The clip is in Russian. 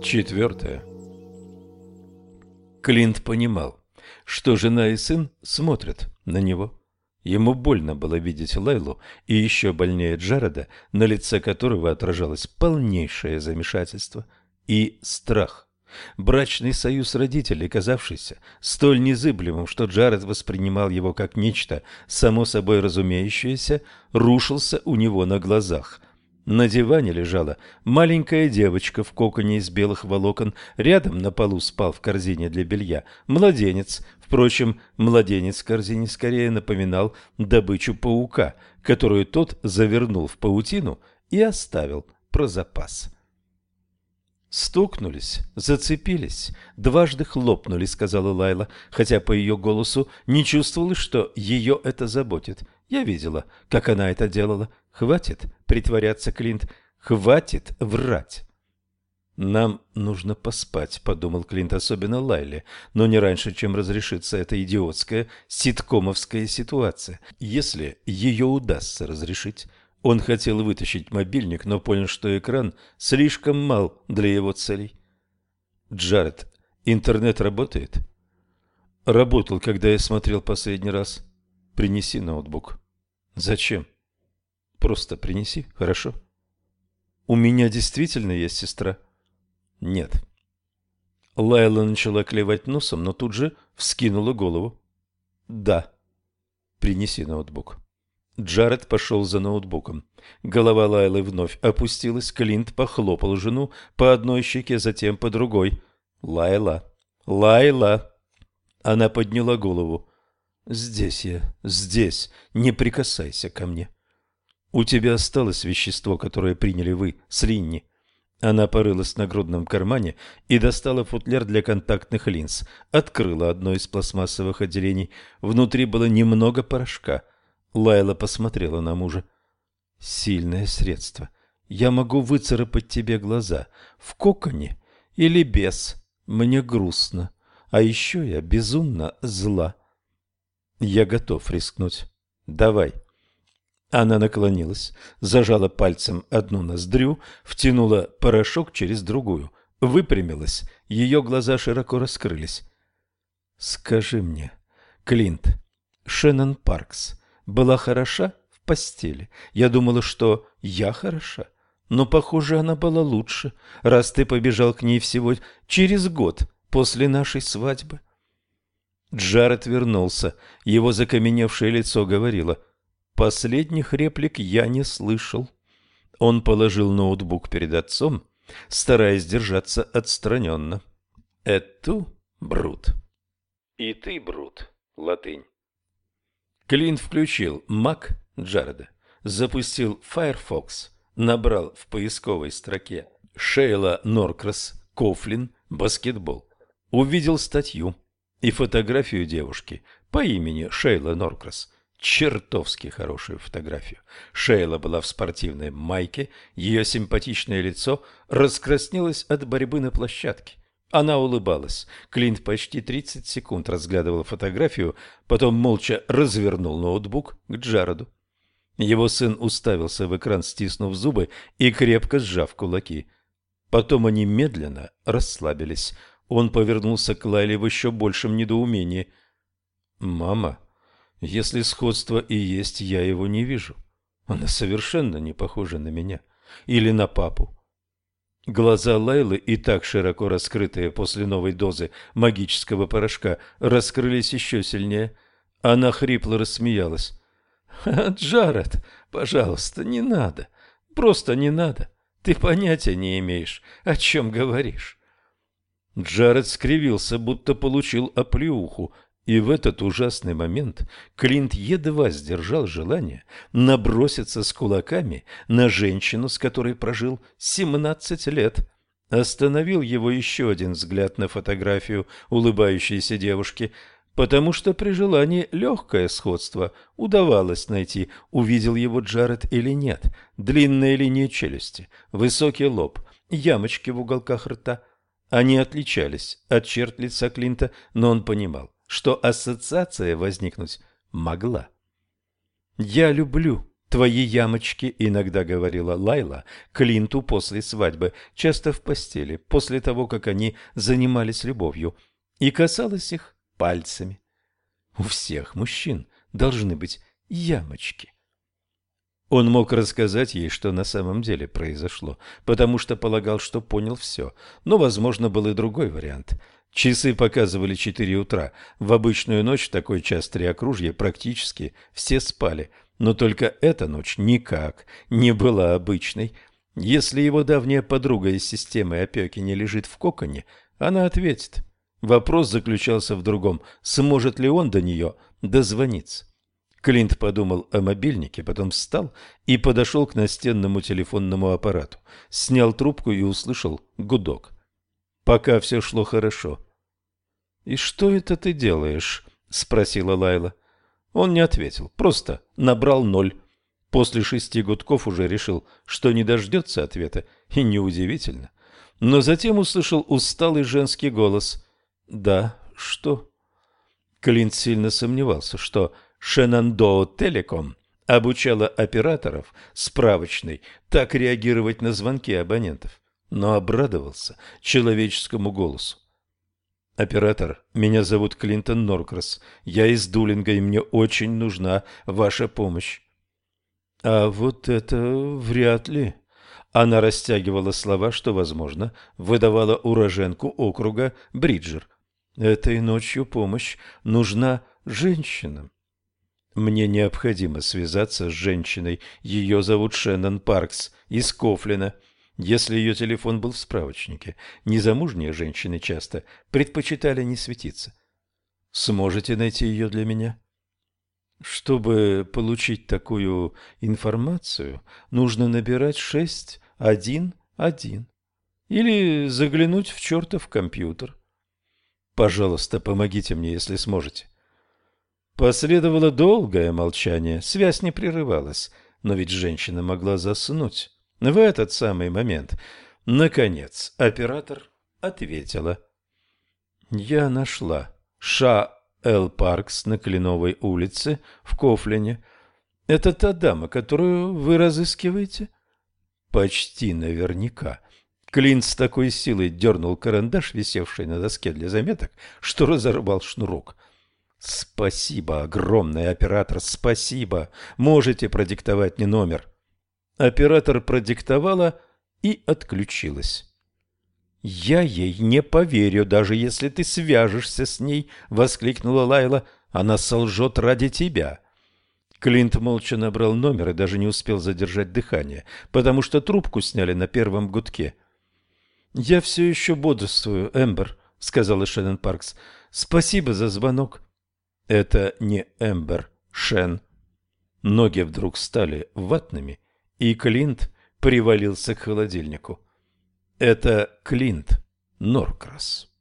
Четвертое. Клинт понимал, что жена и сын смотрят на него. Ему больно было видеть Лайлу и еще больнее Джареда, на лице которого отражалось полнейшее замешательство и страх. Брачный союз родителей, казавшийся столь незыблемым, что Джаред воспринимал его как нечто само собой разумеющееся, рушился у него на глазах – на диване лежала маленькая девочка в коконе из белых волокон. Рядом на полу спал в корзине для белья младенец. Впрочем, младенец в корзине скорее напоминал добычу паука, которую тот завернул в паутину и оставил про запас. Стукнулись, зацепились, дважды хлопнули, сказала Лайла, хотя по ее голосу не чувствовалось, что ее это заботит. Я видела, как она это делала. Хватит притворяться, Клинт, хватит врать. «Нам нужно поспать», — подумал Клинт, особенно Лайле, но не раньше, чем разрешится эта идиотская ситкомовская ситуация. Если ее удастся разрешить, он хотел вытащить мобильник, но понял, что экран слишком мал для его целей. «Джаред, интернет работает?» «Работал, когда я смотрел последний раз. Принеси ноутбук». «Зачем?» «Просто принеси, хорошо?» «У меня действительно есть сестра?» «Нет». Лайла начала клевать носом, но тут же вскинула голову. «Да». «Принеси ноутбук». Джаред пошел за ноутбуком. Голова Лайлы вновь опустилась, Клинт похлопал жену по одной щеке, затем по другой. «Лайла! Лайла!» Она подняла голову. «Здесь я, здесь, не прикасайся ко мне». «У тебя осталось вещество, которое приняли вы с Ринни». Она порылась в нагрудном кармане и достала футляр для контактных линз. Открыла одно из пластмассовых отделений. Внутри было немного порошка – Лайла посмотрела на мужа. «Сильное средство. Я могу выцарапать тебе глаза. В коконе или без. Мне грустно. А еще я безумно зла. Я готов рискнуть. Давай». Она наклонилась, зажала пальцем одну ноздрю, втянула порошок через другую, выпрямилась, ее глаза широко раскрылись. «Скажи мне, Клинт, Шеннон Паркс, была хороша в постели. Я думала, что я хороша. Но, похоже, она была лучше, раз ты побежал к ней всего через год после нашей свадьбы. Джаред вернулся. Его закаменевшее лицо говорило. Последних реплик я не слышал. Он положил ноутбук перед отцом, стараясь держаться отстраненно. «Эту, Брут». «И ты, Брут», латынь. Клин включил Mac Джареда, запустил Firefox, набрал в поисковой строке Шейла Норкрас Кофлин баскетбол, увидел статью и фотографию девушки по имени Шейла Норкрас. Чертовски хорошую фотографию. Шейла была в спортивной майке, ее симпатичное лицо раскраснелось от борьбы на площадке. Она улыбалась. Клинт почти 30 секунд разглядывал фотографию, потом молча развернул ноутбук к Джареду. Его сын уставился в экран, стиснув зубы и крепко сжав кулаки. Потом они медленно расслабились. Он повернулся к Лайле в еще большем недоумении. «Мама, если сходство и есть, я его не вижу. Она совершенно не похожа на меня. Или на папу. Глаза Лайлы, и так широко раскрытые после новой дозы магического порошка, раскрылись еще сильнее. Она хрипло рассмеялась. «Джаред, пожалуйста, не надо. Просто не надо. Ты понятия не имеешь, о чем говоришь». Джаред скривился, будто получил оплеуху, и в этот ужасный момент Клинт едва сдержал желание наброситься с кулаками на женщину, с которой прожил 17 лет. Остановил его еще один взгляд на фотографию улыбающейся девушки. потому что при желании легкое сходство удавалось найти, увидел его Джаред или нет. Длинная линия челюсти, высокий лоб, ямочки в уголках рта. Они отличались от черт лица Клинта, но он понимал, что ассоциация возникнуть могла. «Я люблю твои ямочки», — иногда говорила Лайла Клинту после свадьбы, часто в постели, после того, как они занимались любовью, и касалась их пальцами. У всех мужчин должны быть ямочки. Он мог рассказать ей, что на самом деле произошло, потому что полагал, что понял все. Но, возможно, был и другой вариант. Часы показывали четыре утра. В обычную ночь, такой час три окружья, практически все спали. Но только эта ночь никак не была обычной. Если его давняя подруга из системы опеки не лежит в коконе, она ответит. Вопрос заключался в другом. Сможет ли он до нее дозвониться? Клинт подумал о мобильнике, потом встал и подошел к настенному телефонному аппарату. Снял трубку и услышал гудок. Пока все шло хорошо. «И что это ты делаешь?» — спросила Лайла. Он не ответил, просто набрал ноль. После шести гудков уже решил, что не дождется ответа, и неудивительно. Но затем услышал усталый женский голос. «Да, что?» Клинт сильно сомневался, что Шенандоу Телеком обучала операторов справочной так реагировать на звонки абонентов но обрадовался человеческому голосу. «Оператор, меня зовут Клинтон Норкрас. Я из Дулинга, и мне очень нужна ваша помощь». «А вот это вряд ли». Она растягивала слова, что, возможно, выдавала уроженку округа Бриджер. «Этой ночью помощь нужна женщинам». «Мне необходимо связаться с женщиной. Ее зовут Шеннон Паркс из Кофлина если ее телефон был в справочнике. Незамужние женщины часто предпочитали не светиться. Сможете найти ее для меня? Чтобы получить такую информацию, нужно набирать шесть один один или заглянуть в чертов компьютер. Пожалуйста, помогите мне, если сможете. Последовало долгое молчание, связь не прерывалась, но ведь женщина могла заснуть. В этот самый момент, наконец, оператор ответила. «Я нашла Ша Эл Паркс на Кленовой улице в Кофлине. Это та дама, которую вы разыскиваете?» «Почти наверняка». Клинт с такой силой дернул карандаш, висевший на доске для заметок, что разорвал шнурок. «Спасибо, огромный оператор, спасибо. Можете продиктовать мне номер?» Оператор продиктовала и отключилась. «Я ей не поверю, даже если ты свяжешься с ней», — воскликнула Лайла. «Она солжет ради тебя». Клинт молча набрал номер и даже не успел задержать дыхание, потому что трубку сняли на первом гудке. «Я все еще бодрствую, Эмбер», — сказала Шеннон Паркс. «Спасибо за звонок». «Это не Эмбер, Шен». Ноги вдруг стали ватными, и Клинт привалился к холодильнику. Это Клинт Норкрас.